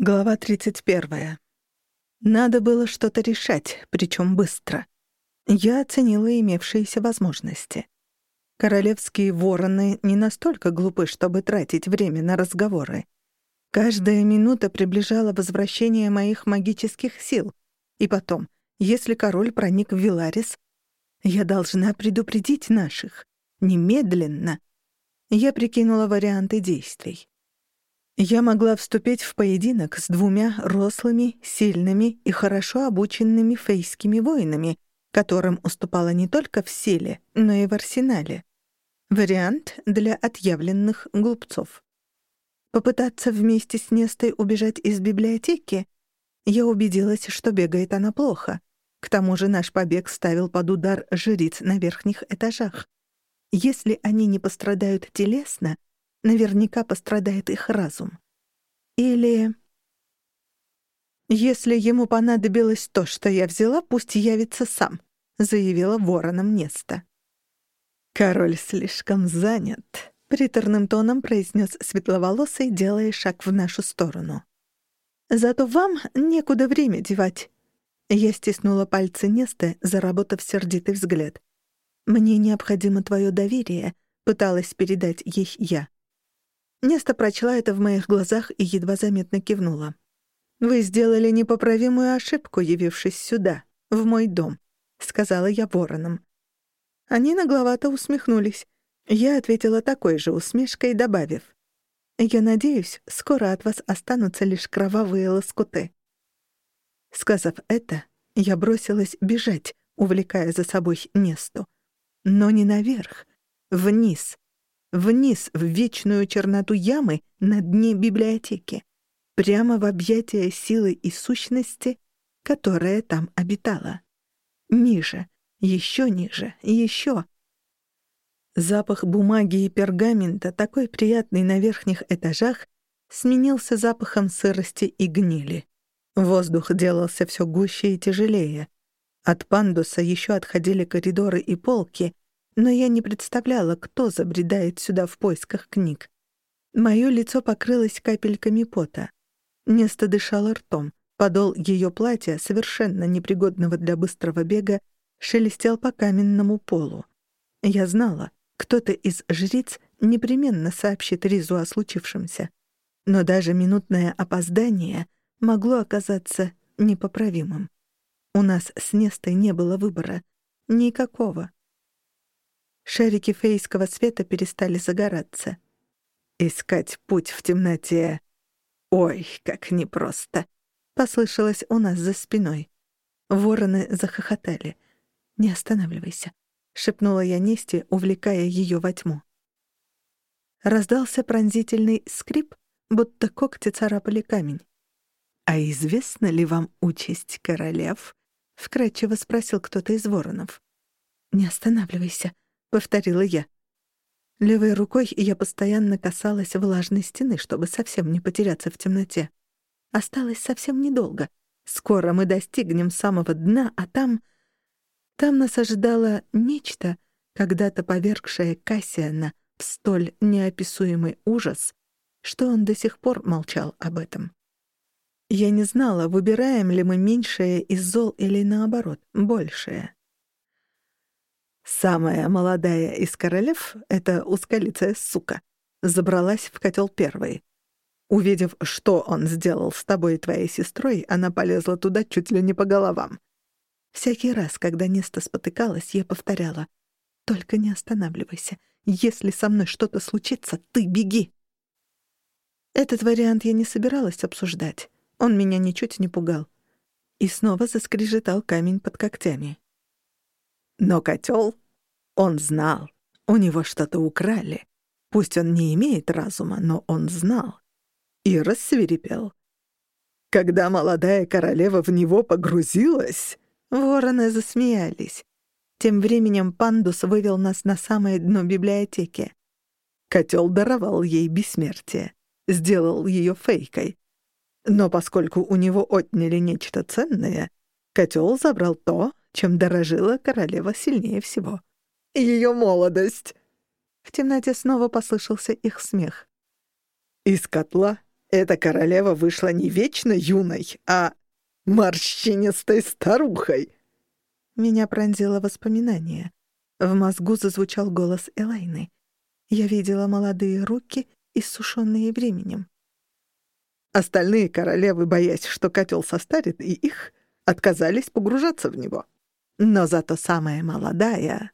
Глава 31. Надо было что-то решать, причем быстро. Я оценила имевшиеся возможности. Королевские вороны не настолько глупы, чтобы тратить время на разговоры. Каждая минута приближала возвращение моих магических сил. И потом, если король проник в Виларис, я должна предупредить наших. Немедленно. Я прикинула варианты действий. Я могла вступить в поединок с двумя рослыми, сильными и хорошо обученными фейскими воинами, которым уступала не только в силе, но и в арсенале. Вариант для отъявленных глупцов. Попытаться вместе с Нестой убежать из библиотеки? Я убедилась, что бегает она плохо. К тому же наш побег ставил под удар жриц на верхних этажах. Если они не пострадают телесно, наверняка пострадает их разум. Или... «Если ему понадобилось то, что я взяла, пусть явится сам», — заявила вороном Неста. «Король слишком занят», — приторным тоном произнес светловолосый, делая шаг в нашу сторону. «Зато вам некуда время девать». Я стиснула пальцы Несты, заработав сердитый взгляд. «Мне необходимо твое доверие», — пыталась передать ей я. Неста прочла это в моих глазах и едва заметно кивнула. «Вы сделали непоправимую ошибку, явившись сюда, в мой дом», — сказала я воронам. Они нагловато усмехнулись. Я ответила такой же усмешкой, добавив. «Я надеюсь, скоро от вас останутся лишь кровавые лоскуты». Сказав это, я бросилась бежать, увлекая за собой Несту. Но не наверх, вниз, вниз в вечную черноту ямы на дне библиотеки, прямо в объятия силы и сущности, которая там обитала. Ниже, еще ниже, еще. Запах бумаги и пергамента, такой приятный на верхних этажах, сменился запахом сырости и гнили. Воздух делался все гуще и тяжелее. От пандуса еще отходили коридоры и полки, но я не представляла, кто забредает сюда в поисках книг. Моё лицо покрылось капельками пота. Неста дышала ртом. Подол её платья, совершенно непригодного для быстрого бега, шелестел по каменному полу. Я знала, кто-то из жриц непременно сообщит Ризу о случившемся. Но даже минутное опоздание могло оказаться непоправимым. У нас с Нестой не было выбора. Никакого. Шарики фейского света перестали загораться. «Искать путь в темноте. Ой, как непросто!» — послышалось у нас за спиной. Вороны захохотали. «Не останавливайся», — шепнула я Несте, увлекая ее во тьму. Раздался пронзительный скрип, будто когти царапали камень. «А известна ли вам участь королев?» — вкратчиво спросил кто-то из воронов. «Не останавливайся», — повторила я. Левой рукой я постоянно касалась влажной стены, чтобы совсем не потеряться в темноте. Осталось совсем недолго. Скоро мы достигнем самого дна, а там... Там нас ожидало нечто, когда-то повергшее Кассиана в столь неописуемый ужас, что он до сих пор молчал об этом. Я не знала, выбираем ли мы меньшее из зол или, наоборот, большее. Самая молодая из королев, эта узколицая сука, забралась в котел первой. Увидев, что он сделал с тобой и твоей сестрой, она полезла туда чуть ли не по головам. Всякий раз, когда Неста спотыкалась, я повторяла «Только не останавливайся. Если со мной что-то случится, ты беги». Этот вариант я не собиралась обсуждать. Он меня ничуть не пугал. И снова заскрежетал камень под когтями. Но котел, он знал, у него что-то украли. Пусть он не имеет разума, но он знал. И рассверепел. Когда молодая королева в него погрузилась, вороны засмеялись. Тем временем пандус вывел нас на самое дно библиотеки. Котел даровал ей бессмертие, сделал ее фейкой. Но поскольку у него отняли нечто ценное, котел забрал то, чем дорожила королева сильнее всего. Ее молодость. В темноте снова послышался их смех. Из котла Эта королева вышла не вечно юной, а морщинистой старухой. Меня пронзило воспоминание. В мозгу зазвучал голос Элайны. Я видела молодые руки, иссушенные временем. Остальные королевы, боясь, что котел состарит и их, отказались погружаться в него. Но зато самая молодая...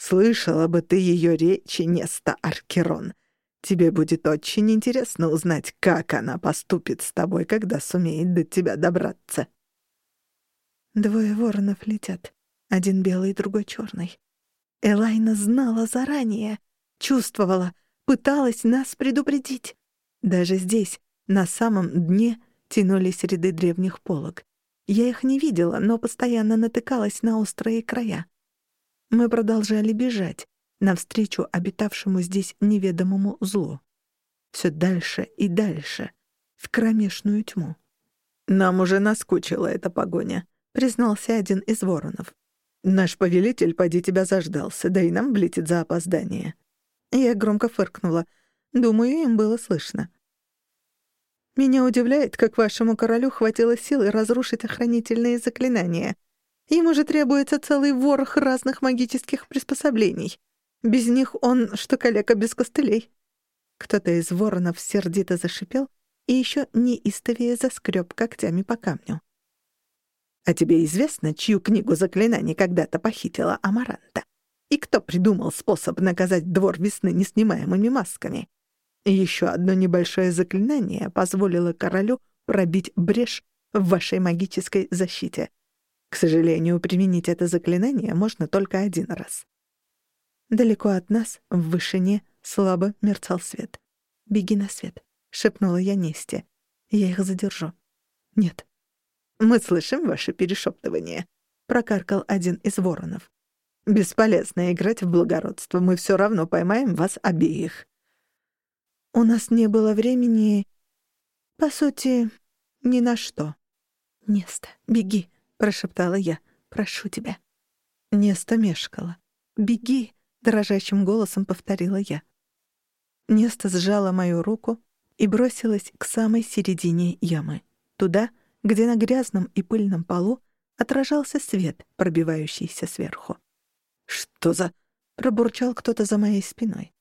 Слышала бы ты ее речи, Неста Аркерон. Тебе будет очень интересно узнать, как она поступит с тобой, когда сумеет до тебя добраться. Двое воронов летят. Один белый, другой черный. Элайна знала заранее, чувствовала, пыталась нас предупредить. Даже здесь, на самом дне, тянулись ряды древних полок. Я их не видела, но постоянно натыкалась на острые края. Мы продолжали бежать, навстречу обитавшему здесь неведомому злу. Все дальше и дальше, в кромешную тьму. «Нам уже наскучила эта погоня», — признался один из воронов. «Наш повелитель, поди тебя заждался, да и нам влетит за опоздание». Я громко фыркнула. Думаю, им было слышно. «Меня удивляет, как вашему королю хватило силы разрушить охранительные заклинания. Ему же требуется целый ворох разных магических приспособлений. Без них он, что калека без костылей. Кто-то из воронов сердито зашипел и еще неистовее заскреб когтями по камню. «А тебе известно, чью книгу заклинаний когда-то похитила Амаранта? И кто придумал способ наказать двор весны неснимаемыми масками? Еще одно небольшое заклинание позволило королю пробить брешь в вашей магической защите. К сожалению, применить это заклинание можно только один раз. Далеко от нас, в вышине, слабо мерцал свет. «Беги на свет», — шепнула я Несте. «Я их задержу». «Нет». «Мы слышим ваше перешептывание», — прокаркал один из воронов. «Бесполезно играть в благородство, мы все равно поймаем вас обеих». «У нас не было времени, по сути, ни на что». «Неста, беги», — прошептала я. «Прошу тебя». Неста мешкала. «Беги», дрожащим голосом повторила я. Неста сжала мою руку и бросилась к самой середине ямы, туда, где на грязном и пыльном полу отражался свет, пробивающийся сверху. «Что за...» — пробурчал кто-то за моей спиной.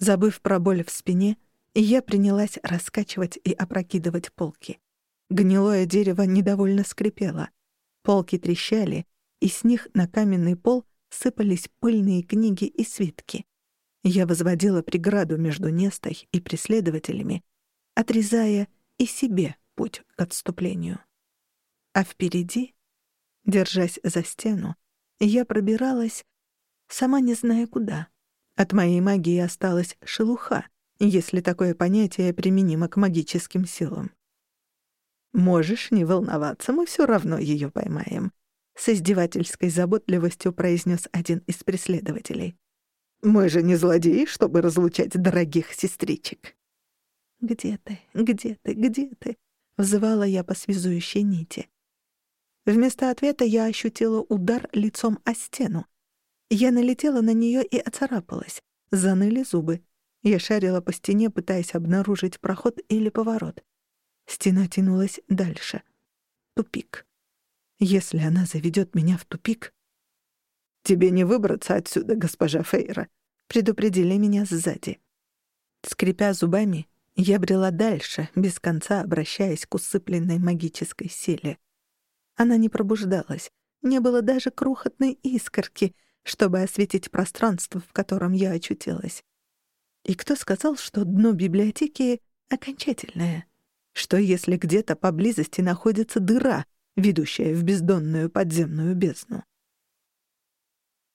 Забыв про боль в спине, я принялась раскачивать и опрокидывать полки. Гнилое дерево недовольно скрипело. Полки трещали, и с них на каменный пол сыпались пыльные книги и свитки. Я возводила преграду между Нестой и преследователями, отрезая и себе путь к отступлению. А впереди, держась за стену, я пробиралась, сама не зная куда. От моей магии осталась шелуха, если такое понятие применимо к магическим силам. Можешь не волноваться, мы все равно ее поймаем с издевательской заботливостью произнес один из преследователей. «Мы же не злодеи, чтобы разлучать дорогих сестричек». «Где ты? Где ты? Где ты?» — взывала я по связующей нити. Вместо ответа я ощутила удар лицом о стену. Я налетела на нее и оцарапалась. Заныли зубы. Я шарила по стене, пытаясь обнаружить проход или поворот. Стена тянулась дальше. Тупик. Если она заведет меня в тупик... «Тебе не выбраться отсюда, госпожа Фейра», — предупредили меня сзади. Скрипя зубами, я брела дальше, без конца обращаясь к усыпленной магической силе. Она не пробуждалась, не было даже крохотной искорки, чтобы осветить пространство, в котором я очутилась. И кто сказал, что дно библиотеки окончательное? Что если где-то поблизости находится дыра, ведущая в бездонную подземную бездну.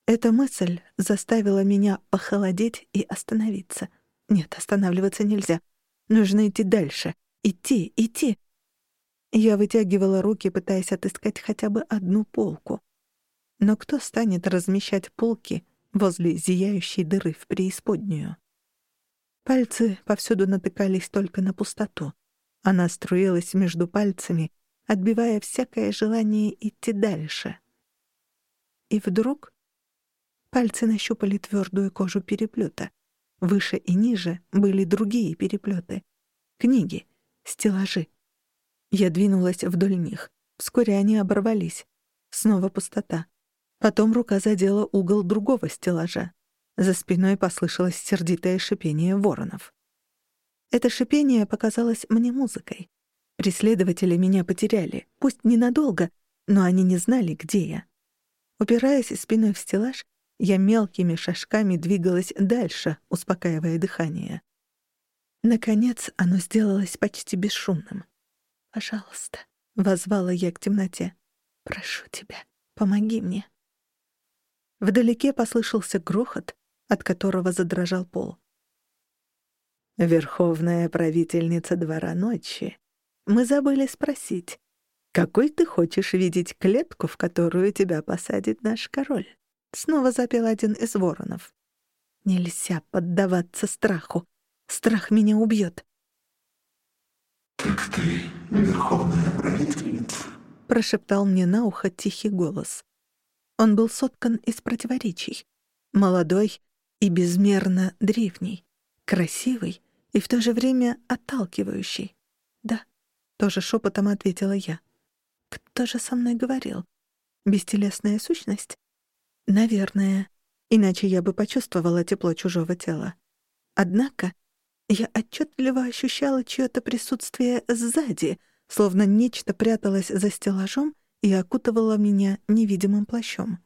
Эта мысль заставила меня похолодеть и остановиться. Нет, останавливаться нельзя. Нужно идти дальше. Идти, идти. Я вытягивала руки, пытаясь отыскать хотя бы одну полку. Но кто станет размещать полки возле зияющей дыры в преисподнюю? Пальцы повсюду натыкались только на пустоту. Она струилась между пальцами — отбивая всякое желание идти дальше. И вдруг пальцы нащупали твердую кожу переплета. Выше и ниже были другие переплеты. Книги, стеллажи. Я двинулась вдоль них. Вскоре они оборвались. Снова пустота. Потом рука задела угол другого стеллажа. За спиной послышалось сердитое шипение воронов. Это шипение показалось мне музыкой. Преследователи меня потеряли, пусть ненадолго, но они не знали, где я. Упираясь спиной в стеллаж, я мелкими шажками двигалась дальше, успокаивая дыхание. Наконец оно сделалось почти бесшумным. «Пожалуйста», — возвала я к темноте, — «прошу тебя, помоги мне». Вдалеке послышался грохот, от которого задрожал пол. «Верховная правительница двора ночи, мы забыли спросить, какой ты хочешь видеть клетку, в которую тебя посадит наш король?» Снова запел один из воронов. «Нельзя поддаваться страху. Страх меня убьет. «Так ты верховная правительница?» — прошептал мне на ухо тихий голос. Он был соткан из противоречий. Молодой и безмерно древний, красивый и в то же время отталкивающий. «Да», — тоже шепотом ответила я. «Кто же со мной говорил? Бестелесная сущность?» «Наверное, иначе я бы почувствовала тепло чужого тела. Однако я отчетливо ощущала чье-то присутствие сзади, словно нечто пряталось за стеллажом и окутывало меня невидимым плащом.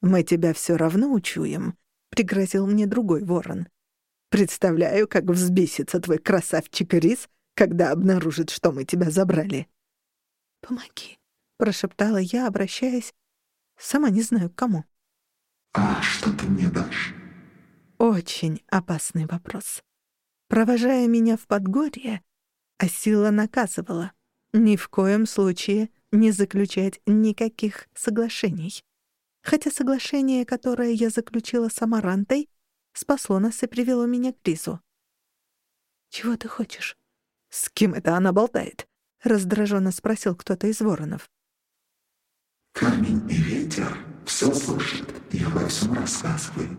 «Мы тебя все равно учуем», — пригрозил мне другой ворон. «Представляю, как взбесится твой красавчик Рис, когда обнаружит, что мы тебя забрали». «Помоги», — прошептала я, обращаясь, сама не знаю к кому. «А что ты мне дашь?» Очень опасный вопрос. Провожая меня в Подгорье, Асила наказывала ни в коем случае не заключать никаких соглашений. Хотя соглашение, которое я заключила с Амарантой, спасло нас и привело меня к Ризу. «Чего ты хочешь?» «С кем это она болтает?» — раздраженно спросил кто-то из воронов. «Камень и ветер все слышат и обо всем рассказывают.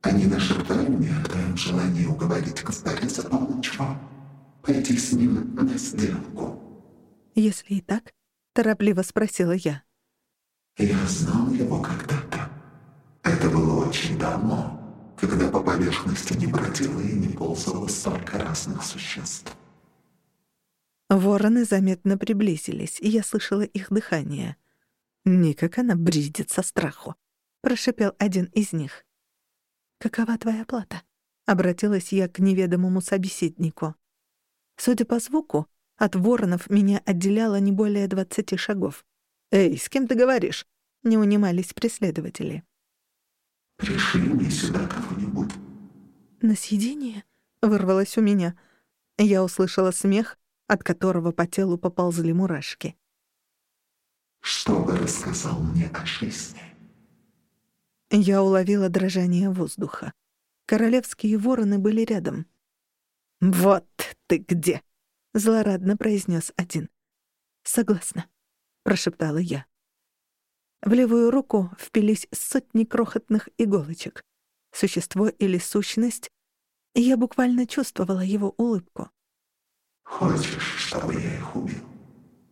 Они нашептали мне о твоем желании уговорить Каспариса Павловича пойти с ним на сделку. «Если и так?» — торопливо спросила я. «Я знал его когда-то. Это было очень давно, когда по поверхности не бродило и не ползало столько разных существ». Вороны заметно приблизились, и я слышала их дыхание. «Никак она бредит со страху», — прошипел один из них. «Какова твоя плата?» — обратилась я к неведомому собеседнику. Судя по звуку, от воронов меня отделяло не более двадцати шагов. «Эй, с кем ты говоришь?» — не унимались преследователи. «Пришли мне сюда кого-нибудь». «На съедение?» — вырвалось у меня. Я услышала смех, от которого по телу поползли мурашки. «Что бы рассказал мне о жизни?» Я уловила дрожание воздуха. Королевские вороны были рядом. «Вот ты где!» — злорадно произнес один. «Согласна», — прошептала я. В левую руку впились сотни крохотных иголочек. Существо или сущность, и я буквально чувствовала его улыбку. «Хочешь, чтобы я их убил?»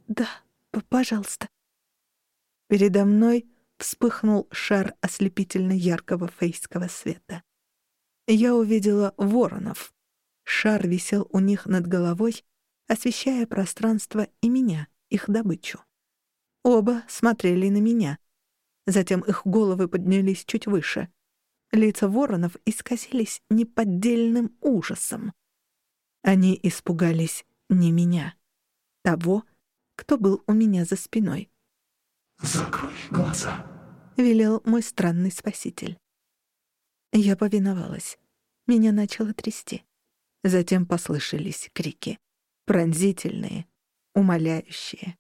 «Да, пожалуйста». Передо мной вспыхнул шар ослепительно яркого фейского света. Я увидела воронов. Шар висел у них над головой, освещая пространство и меня, их добычу. Оба смотрели на меня. Затем их головы поднялись чуть выше. Лица воронов исказились неподдельным ужасом. Они испугались не меня, того, кто был у меня за спиной. «Закрой глаза», — велел мой странный спаситель. Я повиновалась. Меня начало трясти. Затем послышались крики. Пронзительные, умоляющие.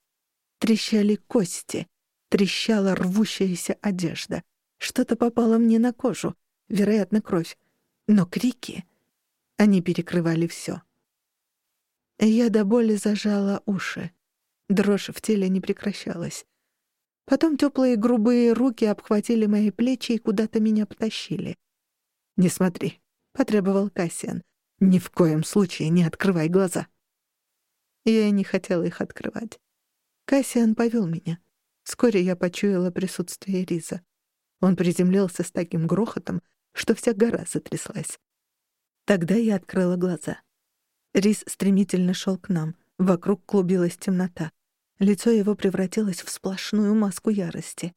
Трещали кости, трещала рвущаяся одежда. Что-то попало мне на кожу, вероятно, кровь. Но крики... Они перекрывали всё. Я до боли зажала уши. Дрожь в теле не прекращалась. Потом теплые грубые руки обхватили мои плечи и куда-то меня потащили. «Не смотри», — потребовал Кассиан. Ни в коем случае не открывай глаза. Я не хотела их открывать. Кассиан повел меня. Вскоре я почуяла присутствие Риза. Он приземлился с таким грохотом, что вся гора затряслась. Тогда я открыла глаза. Рис стремительно шел к нам. Вокруг клубилась темнота. Лицо его превратилось в сплошную маску ярости.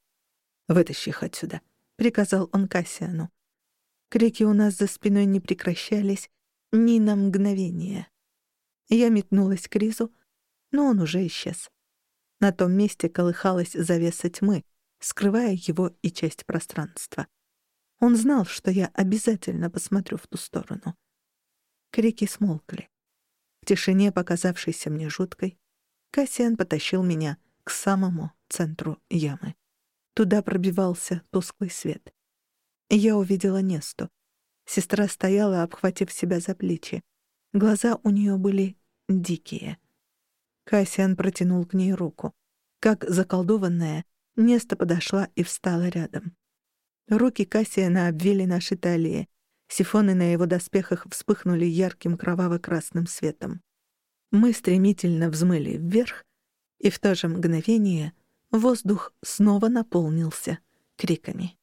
«Вытащи их отсюда», — приказал он Кассиану. Крики у нас за спиной не прекращались ни на мгновение. Я метнулась к Ризу, но он уже исчез. На том месте колыхалась завеса тьмы, скрывая его и часть пространства. Он знал, что я обязательно посмотрю в ту сторону. Крики смолкли. В тишине, показавшейся мне жуткой, Кассиан потащил меня к самому центру ямы. Туда пробивался тусклый свет. Я увидела Несту. Сестра стояла, обхватив себя за плечи. Глаза у нее были дикие. Кассиан протянул к ней руку. Как заколдованная, Неста подошла и встала рядом. Руки Кассиана обвили наши талии. Сифоны на его доспехах вспыхнули ярким кроваво-красным светом. Мы стремительно взмыли вверх, и в то же мгновение воздух снова наполнился криками.